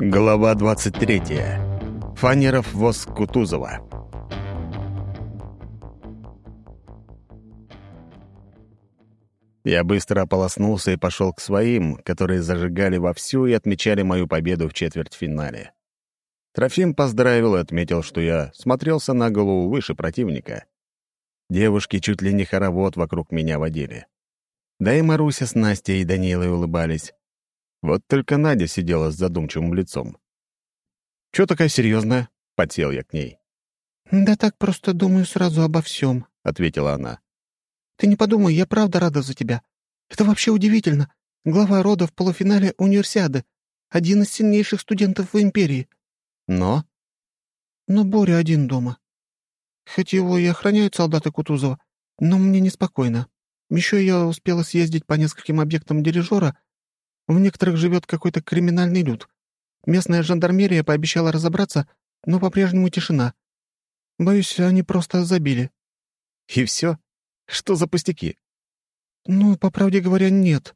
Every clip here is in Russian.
Глава 23. Фанеров воз Кутузова. Я быстро ополоснулся и пошел к своим, которые зажигали вовсю и отмечали мою победу в четвертьфинале. Трофим поздравил и отметил, что я смотрелся на голову выше противника. Девушки чуть ли не хоровод вокруг меня водили. Да и Маруся с Настей и Данилой улыбались. Вот только Надя сидела с задумчивым лицом. «Чё такая серьезная? подсел я к ней. «Да так просто думаю сразу обо всем, ответила она. «Ты не подумай, я правда рада за тебя. Это вообще удивительно. Глава рода в полуфинале универсиады. Один из сильнейших студентов в Империи. Но?» «Но Боря один дома. Хоть его и охраняют солдаты Кутузова, но мне неспокойно. Еще я успела съездить по нескольким объектам дирижера. В некоторых живет какой-то криминальный люд. Местная жандармерия пообещала разобраться, но по-прежнему тишина. Боюсь, они просто забили». «И все? Что за пустяки?» «Ну, по правде говоря, нет.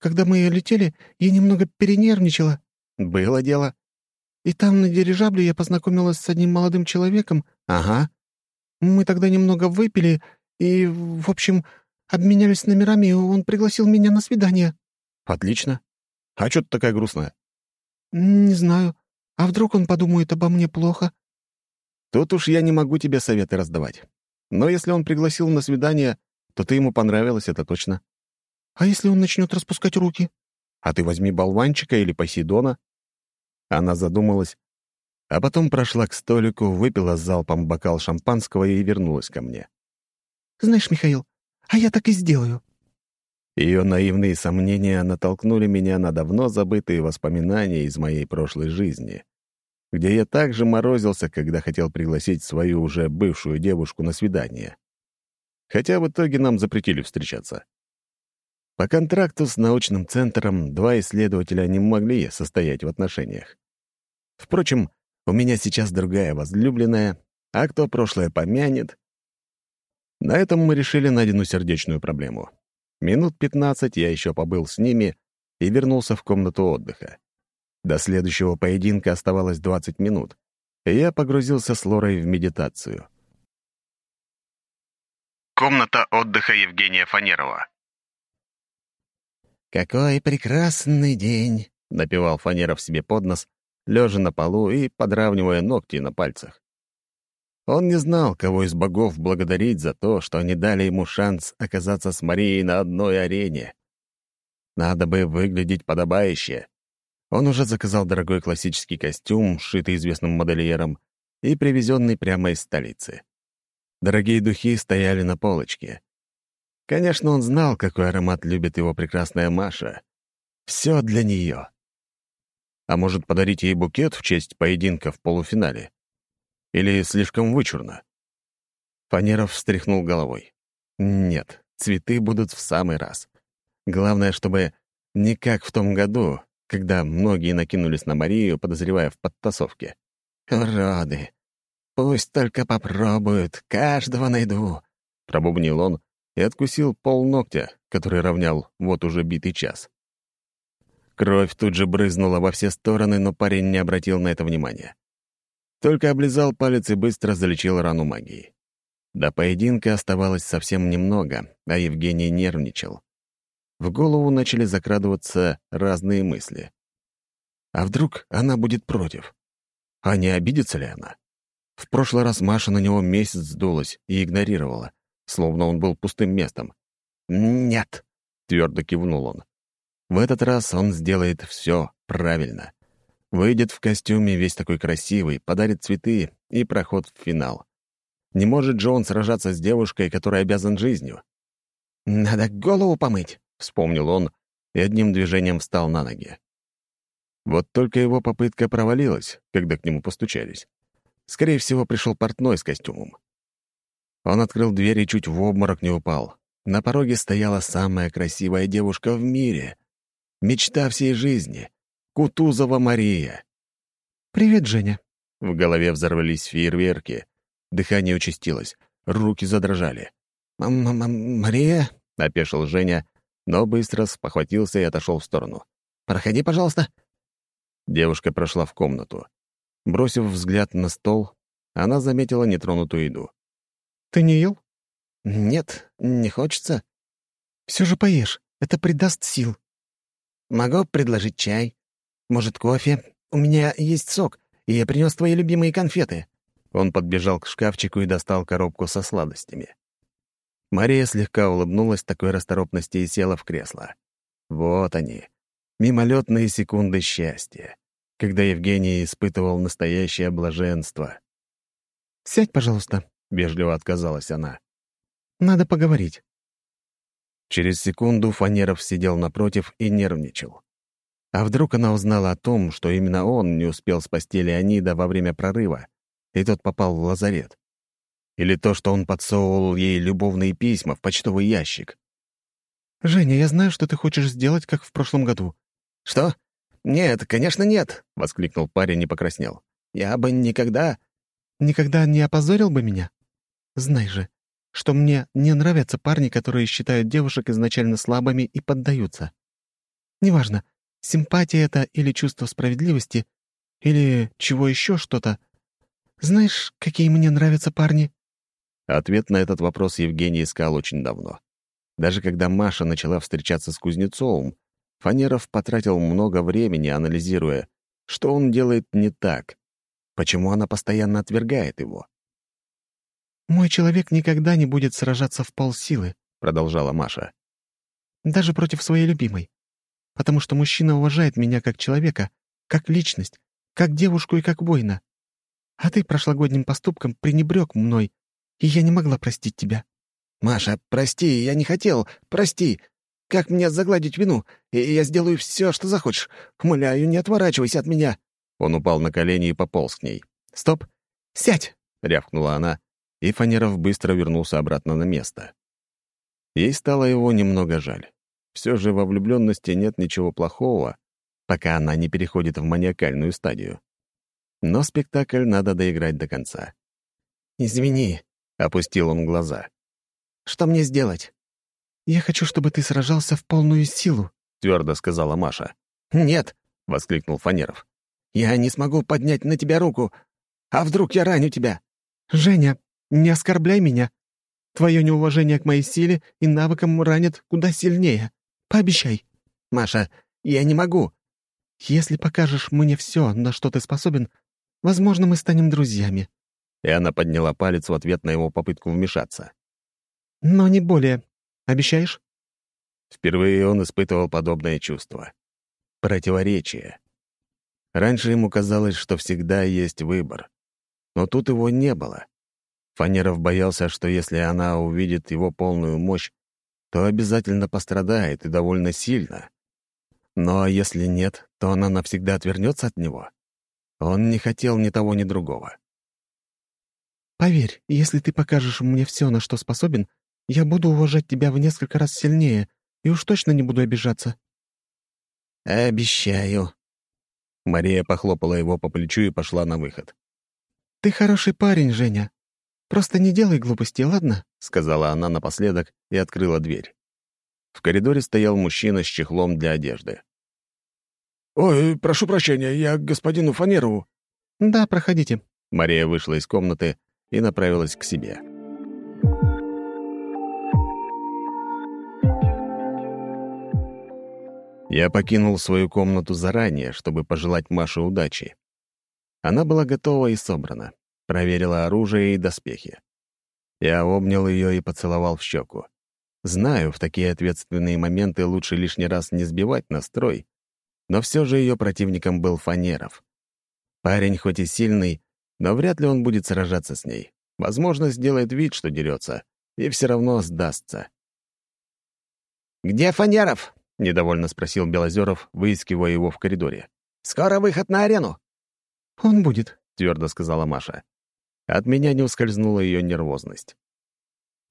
Когда мы летели, я немного перенервничала». «Было дело». «И там, на дирижабле, я познакомилась с одним молодым человеком». «Ага. Мы тогда немного выпили и, в общем, обменялись номерами, и он пригласил меня на свидание». «Отлично. А что ты такая грустная?» «Не знаю. А вдруг он подумает обо мне плохо?» «Тут уж я не могу тебе советы раздавать. Но если он пригласил на свидание, то ты ему понравилась, это точно». «А если он начнет распускать руки?» «А ты возьми болванчика или Посейдона». Она задумалась, а потом прошла к столику, выпила залпом бокал шампанского и вернулась ко мне. «Знаешь, Михаил, а я так и сделаю». Ее наивные сомнения натолкнули меня на давно забытые воспоминания из моей прошлой жизни, где я также морозился, когда хотел пригласить свою уже бывшую девушку на свидание. Хотя в итоге нам запретили встречаться. По контракту с научным центром два исследователя не могли состоять в отношениях. Впрочем, у меня сейчас другая возлюбленная, а кто прошлое помянет? На этом мы решили Надину сердечную проблему. Минут пятнадцать я еще побыл с ними и вернулся в комнату отдыха. До следующего поединка оставалось 20 минут, и я погрузился с Лорой в медитацию. Комната отдыха Евгения Фанерова. «Какой прекрасный день!» — напевал Фанеров себе под нос, лежа на полу и подравнивая ногти на пальцах. Он не знал, кого из богов благодарить за то, что они дали ему шанс оказаться с Марией на одной арене. Надо бы выглядеть подобающе. Он уже заказал дорогой классический костюм, сшитый известным модельером, и привезенный прямо из столицы. Дорогие духи стояли на полочке. Конечно, он знал, какой аромат любит его прекрасная Маша. Все для нее. А может, подарить ей букет в честь поединка в полуфинале? Или слишком вычурно? Фанеров встряхнул головой. Нет, цветы будут в самый раз. Главное, чтобы не как в том году, когда многие накинулись на Марию, подозревая в подтасовке. «Уроды! Пусть только попробуют, каждого найду!» Пробубнил он и откусил пол ногтя, который равнял вот уже битый час. Кровь тут же брызнула во все стороны, но парень не обратил на это внимания. Только облизал палец и быстро залечил рану магией. До поединка оставалось совсем немного, а Евгений нервничал. В голову начали закрадываться разные мысли. А вдруг она будет против? А не обидится ли она? В прошлый раз Маша на него месяц сдулась и игнорировала, словно он был пустым местом. «Нет», — твердо кивнул он. В этот раз он сделает все правильно. Выйдет в костюме весь такой красивый, подарит цветы и проход в финал. Не может же он сражаться с девушкой, которая обязан жизнью. «Надо голову помыть», — вспомнил он и одним движением встал на ноги. Вот только его попытка провалилась, когда к нему постучались. Скорее всего, пришел портной с костюмом. Он открыл дверь и чуть в обморок не упал. На пороге стояла самая красивая девушка в мире. Мечта всей жизни. Кутузова Мария. «Привет, Женя». В голове взорвались фейерверки. Дыхание участилось, руки задрожали. «М -м «Мария?» — опешил Женя, но быстро спохватился и отошел в сторону. «Проходи, пожалуйста». Девушка прошла в комнату. Бросив взгляд на стол, она заметила нетронутую еду. «Ты не ел?» «Нет, не хочется». «Все же поешь. Это придаст сил». «Могу предложить чай. Может, кофе? У меня есть сок, и я принес твои любимые конфеты». Он подбежал к шкафчику и достал коробку со сладостями. Мария слегка улыбнулась такой расторопности и села в кресло. Вот они, мимолетные секунды счастья, когда Евгений испытывал настоящее блаженство. «Сядь, пожалуйста», — вежливо отказалась она. «Надо поговорить». Через секунду Фанеров сидел напротив и нервничал. А вдруг она узнала о том, что именно он не успел спасти Леонида во время прорыва, и тот попал в лазарет? Или то, что он подсовывал ей любовные письма в почтовый ящик? «Женя, я знаю, что ты хочешь сделать, как в прошлом году». «Что? Нет, конечно, нет!» — воскликнул парень и покраснел. «Я бы никогда...» «Никогда не опозорил бы меня? Знай же, что мне не нравятся парни, которые считают девушек изначально слабыми и поддаются. Неважно, симпатия это или чувство справедливости, или чего еще что-то. Знаешь, какие мне нравятся парни?» Ответ на этот вопрос Евгений искал очень давно. Даже когда Маша начала встречаться с Кузнецовым, Фанеров потратил много времени, анализируя, что он делает не так, почему она постоянно отвергает его. «Мой человек никогда не будет сражаться в полсилы», — продолжала Маша. «Даже против своей любимой. Потому что мужчина уважает меня как человека, как личность, как девушку и как воина. А ты прошлогодним поступком пренебрег мной, и я не могла простить тебя. «Маша, прости, я не хотел, прости. Как мне загладить вину? И я сделаю все, что захочешь. Умоляю, не отворачивайся от меня». Он упал на колени и пополз к ней. «Стоп! Сядь!» — рявкнула она, и Фанеров быстро вернулся обратно на место. Ей стало его немного жаль. Все же во влюбленности нет ничего плохого, пока она не переходит в маниакальную стадию. Но спектакль надо доиграть до конца. «Извини», — опустил он глаза. Что мне сделать?» «Я хочу, чтобы ты сражался в полную силу», — твердо сказала Маша. «Нет», — воскликнул Фанеров. «Я не смогу поднять на тебя руку. А вдруг я раню тебя?» «Женя, не оскорбляй меня. Твое неуважение к моей силе и навыкам ранит куда сильнее. Пообещай». «Маша, я не могу». «Если покажешь мне все, на что ты способен, возможно, мы станем друзьями». И она подняла палец в ответ на его попытку вмешаться. Но не более. Обещаешь?» Впервые он испытывал подобное чувство. Противоречие. Раньше ему казалось, что всегда есть выбор. Но тут его не было. Фанеров боялся, что если она увидит его полную мощь, то обязательно пострадает и довольно сильно. Но если нет, то она навсегда отвернется от него. Он не хотел ни того, ни другого. «Поверь, если ты покажешь мне все, на что способен, я буду уважать тебя в несколько раз сильнее и уж точно не буду обижаться». «Обещаю». Мария похлопала его по плечу и пошла на выход. «Ты хороший парень, Женя. Просто не делай глупостей, ладно?» — сказала она напоследок и открыла дверь. В коридоре стоял мужчина с чехлом для одежды. «Ой, прошу прощения, я к господину Фанерову». «Да, проходите». Мария вышла из комнаты и направилась к себе. Я покинул свою комнату заранее, чтобы пожелать Маше удачи. Она была готова и собрана, проверила оружие и доспехи. Я обнял ее и поцеловал в щеку. Знаю, в такие ответственные моменты лучше лишний раз не сбивать настрой, но все же ее противником был Фанеров. Парень хоть и сильный, но вряд ли он будет сражаться с ней. Возможно, сделает вид, что дерется, и все равно сдастся. «Где Фанеров?» — недовольно спросил Белозеров, выискивая его в коридоре. «Скоро выход на арену». «Он будет», — твердо сказала Маша. От меня не ускользнула ее нервозность.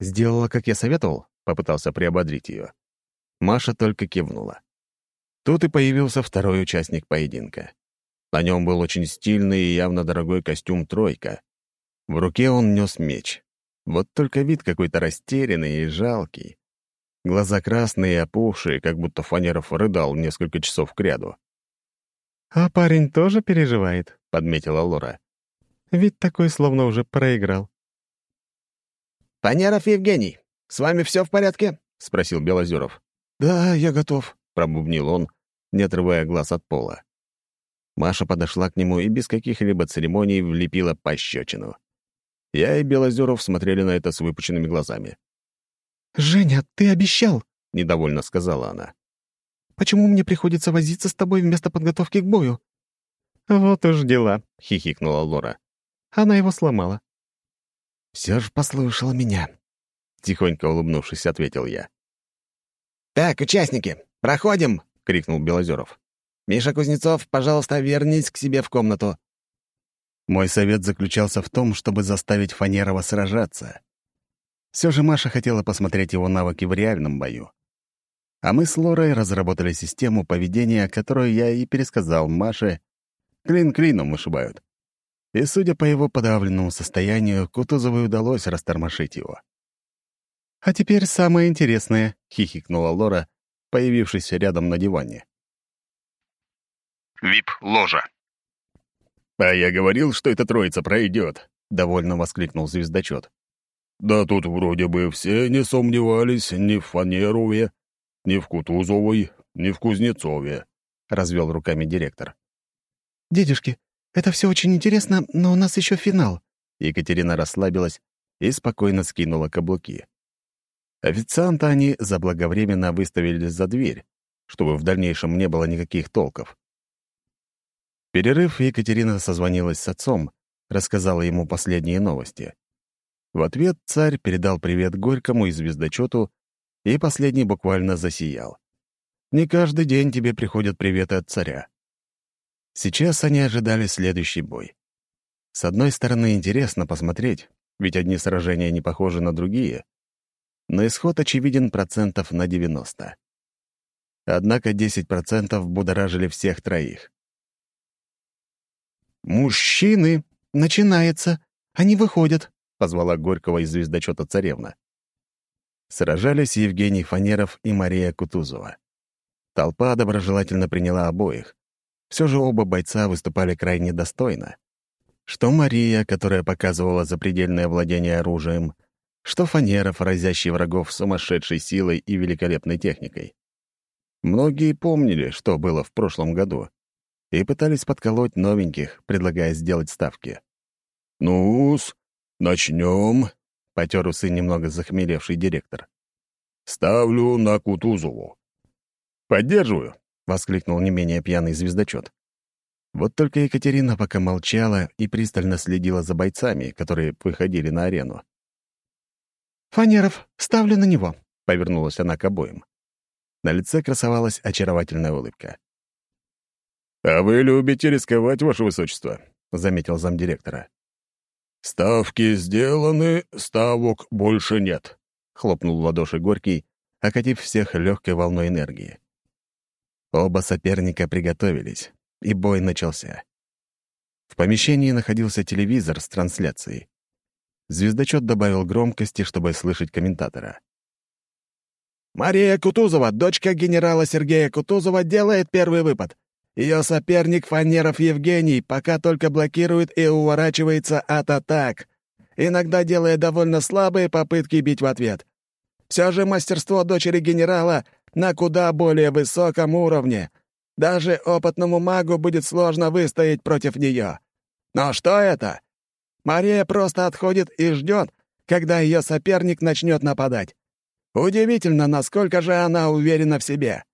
«Сделала, как я советовал?» — попытался приободрить ее. Маша только кивнула. Тут и появился второй участник поединка. На нем был очень стильный и явно дорогой костюм «тройка». В руке он нес меч. Вот только вид какой-то растерянный и жалкий. Глаза красные и опухшие, как будто Фанеров рыдал несколько часов кряду. «А парень тоже переживает», — подметила Лора. «Ведь такой словно уже проиграл». «Панеров Евгений, с вами все в порядке?» — спросил Белозеров. «Да, я готов», — пробубнил он, не отрывая глаз от пола. Маша подошла к нему и без каких-либо церемоний влепила пощечину. Я и Белозеров смотрели на это с выпученными глазами. «Женя, ты обещал!» — недовольно сказала она. «Почему мне приходится возиться с тобой вместо подготовки к бою?» «Вот уж дела», — хихикнула Лора. Она его сломала. «Все же послушала меня», — тихонько улыбнувшись, ответил я. «Так, участники, проходим!» — крикнул Белозеров. «Миша Кузнецов, пожалуйста, вернись к себе в комнату». Мой совет заключался в том, чтобы заставить Фанерова сражаться. Все же Маша хотела посмотреть его навыки в реальном бою. А мы с Лорой разработали систему поведения, которую я и пересказал Маше. Клин клином вышибают. И, судя по его подавленному состоянию, Кутузову удалось растормошить его. «А теперь самое интересное», — хихикнула Лора, появившись рядом на диване. Вип-ложа. «А я говорил, что эта троица пройдет», — довольно воскликнул звездочет. Да тут вроде бы все не сомневались ни в Фанерове, ни в Кутузовой, ни в Кузнецове», — развел руками директор. «Дедушки, это все очень интересно, но у нас еще финал». Екатерина расслабилась и спокойно скинула каблуки. Официанта они заблаговременно выставили за дверь, чтобы в дальнейшем не было никаких толков. Перерыв, Екатерина созвонилась с отцом, рассказала ему последние новости. В ответ царь передал привет Горькому и звездочету, и последний буквально засиял. Не каждый день тебе приходят приветы от царя. Сейчас они ожидали следующий бой. С одной стороны, интересно посмотреть, ведь одни сражения не похожи на другие, но исход очевиден процентов на 90. Однако 10% будоражили всех троих. «Мужчины! Начинается! Они выходят!» позвала Горького из звездочета царевна. Сражались Евгений Фанеров и Мария Кутузова. Толпа доброжелательно приняла обоих. Все же оба бойца выступали крайне достойно. Что Мария, которая показывала запредельное владение оружием, что Фанеров, разящий врагов сумасшедшей силой и великолепной техникой. Многие помнили, что было в прошлом году, и пытались подколоть новеньких, предлагая сделать ставки. «Ну-с, «Начнем», — потер усы немного захмелевший директор. «Ставлю на Кутузову». «Поддерживаю», — воскликнул не менее пьяный звездочет. Вот только Екатерина пока молчала и пристально следила за бойцами, которые выходили на арену. «Фанеров, ставлю на него», — повернулась она к обоим. На лице красовалась очаровательная улыбка. «А вы любите рисковать, ваше высочество», — заметил замдиректора. «Ставки сделаны, ставок больше нет», — хлопнул в ладоши Горький, окатив всех легкой волной энергии. Оба соперника приготовились, и бой начался. В помещении находился телевизор с трансляцией. Звездочет добавил громкости, чтобы слышать комментатора. «Мария Кутузова, дочка генерала Сергея Кутузова, делает первый выпад. Ее соперник Фанеров Евгений пока только блокирует и уворачивается от атак, иногда делая довольно слабые попытки бить в ответ. Все же мастерство дочери генерала на куда более высоком уровне. Даже опытному магу будет сложно выстоять против нее. Но что это? Мария просто отходит и ждет, когда ее соперник начнет нападать. Удивительно, насколько же она уверена в себе.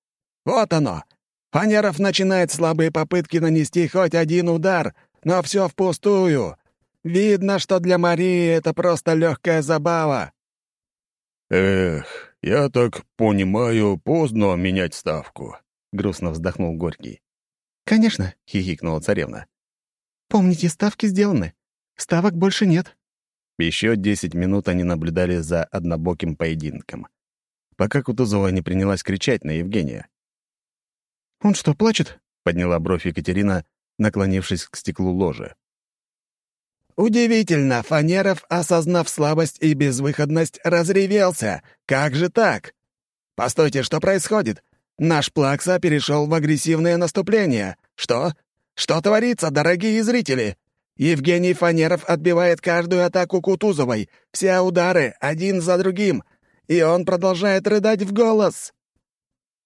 Вот оно, Фанеров начинает слабые попытки нанести хоть один удар, но все впустую. Видно, что для Марии это просто легкая забава. «Эх, я так понимаю, поздно менять ставку», — грустно вздохнул Горький. «Конечно», — хихикнула царевна. «Помните, ставки сделаны. Ставок больше нет». Еще десять минут они наблюдали за однобоким поединком, пока Кутузова не принялась кричать на Евгения. «Он что, плачет?» — подняла бровь Екатерина, наклонившись к стеклу ложи. «Удивительно, Фанеров, осознав слабость и безвыходность, разревелся. Как же так? Постойте, что происходит? Наш Плакса перешел в агрессивное наступление. Что? «Что творится, дорогие зрители? Евгений Фанеров отбивает каждую атаку Кутузовой, все удары, один за другим, и он продолжает рыдать в голос!»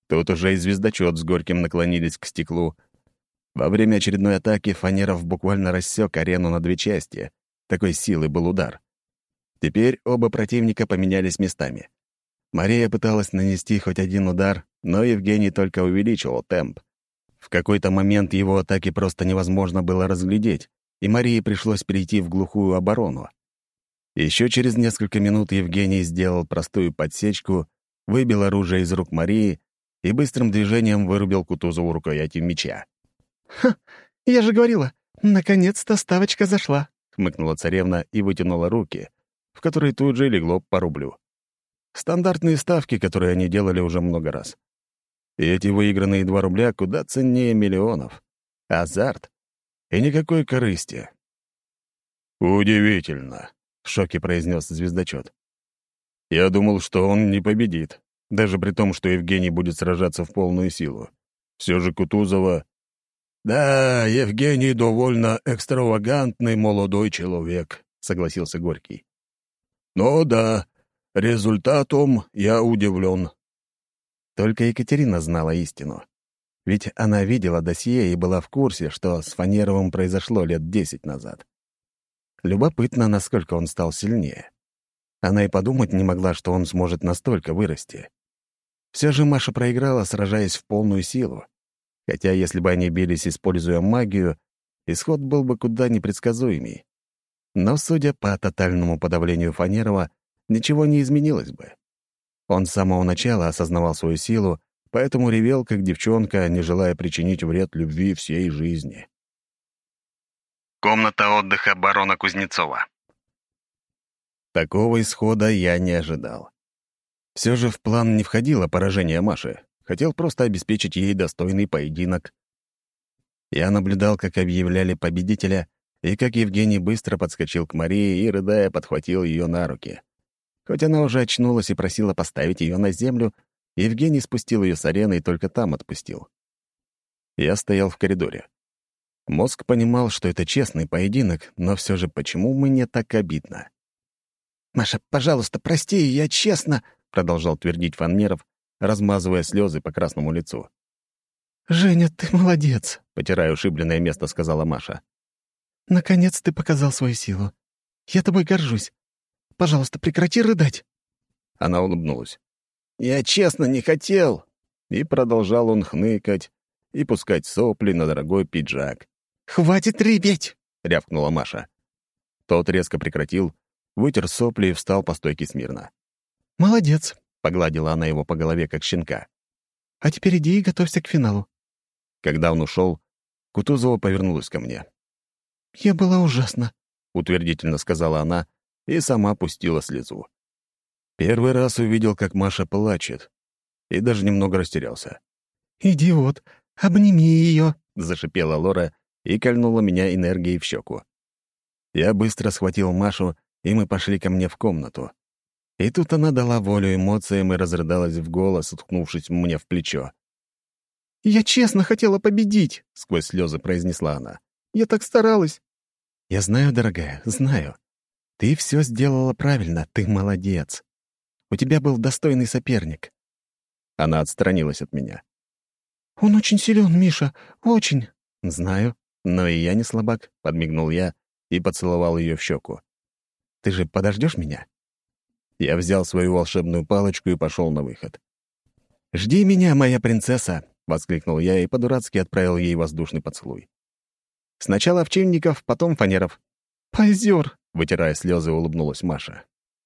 Тут уже и звездочет с Горьким наклонились к стеклу. Во время очередной атаки Фанеров буквально рассек арену на две части. Такой силы был удар. Теперь оба противника поменялись местами. Мария пыталась нанести хоть один удар, но Евгений только увеличивал темп. В какой-то момент его атаки просто невозможно было разглядеть, и Марии пришлось перейти в глухую оборону. Еще через несколько минут Евгений сделал простую подсечку, выбил оружие из рук Марии и быстрым движением вырубил Кутузову рукоятью меча. «Ха, я же говорила, наконец-то ставочка зашла», — хмыкнула царевна и вытянула руки, в которые тут же легло по рублю. Стандартные ставки, которые они делали уже много раз. И эти выигранные два рубля куда ценнее миллионов. Азарт. И никакой корысти. «Удивительно», — в шоке произнес звездочет. «Я думал, что он не победит, даже при том, что Евгений будет сражаться в полную силу. Все же Кутузова...» «Да, Евгений довольно экстравагантный молодой человек», — согласился Горький. «Но да, результатом я удивлен». Только Екатерина знала истину. Ведь она видела досье и была в курсе, что с Фанеровым произошло лет десять назад. Любопытно, насколько он стал сильнее. Она и подумать не могла, что он сможет настолько вырасти. Все же Маша проиграла, сражаясь в полную силу. Хотя если бы они бились, используя магию, исход был бы куда непредсказуемей. Но, судя по тотальному подавлению Фанерова, ничего не изменилось бы. Он с самого начала осознавал свою силу, поэтому ревел, как девчонка, не желая причинить вред любви всей жизни. Комната отдыха барона Кузнецова. Такого исхода я не ожидал. Все же в план не входило поражение Маши. Хотел просто обеспечить ей достойный поединок. Я наблюдал, как объявляли победителя, и как Евгений быстро подскочил к Марии и, рыдая, подхватил ее на руки. Хоть она уже очнулась и просила поставить ее на землю, Евгений спустил ее с арены и только там отпустил. Я стоял в коридоре. Мозг понимал, что это честный поединок, но все же почему мне так обидно? «Маша, пожалуйста, прости, я честно...» — продолжал твердить Фанмеров, размазывая слезы по красному лицу. «Женя, ты молодец», — потирая ушибленное место, сказала Маша. «Наконец ты показал свою силу. Я тобой горжусь. Пожалуйста, прекрати рыдать». Она улыбнулась. «Я честно не хотел». И продолжал он хныкать и пускать сопли на дорогой пиджак. «Хватит ребеть!» — рявкнула Маша. Тот резко прекратил, вытер сопли и встал по стойке смирно. «Молодец», — погладила она его по голове, как щенка. «А теперь иди и готовься к финалу». Когда он ушел, Кутузова повернулась ко мне. «Я была ужасна», — утвердительно сказала она и сама пустила слезу. Первый раз увидел, как Маша плачет, и даже немного растерялся. «Идиот, обними ее», — зашипела Лора и кольнула меня энергией в щеку. Я быстро схватил Машу, и мы пошли ко мне в комнату. И тут она дала волю эмоциям и разрыдалась в голос, уткнувшись мне в плечо. «Я честно хотела победить», — сквозь слезы произнесла она. «Я так старалась». «Я знаю, дорогая, знаю. Ты все сделала правильно, ты молодец. У тебя был достойный соперник». Она отстранилась от меня. «Он очень силен, Миша, очень». «Знаю, но и я не слабак», — подмигнул я и поцеловал ее в щеку. «Ты же подождешь меня?» Я взял свою волшебную палочку и пошел на выход. «Жди меня, моя принцесса!» — воскликнул я и по-дурацки отправил ей воздушный поцелуй. Сначала Овчинников, потом Фанеров. «Позер!» — вытирая слезы, улыбнулась Маша.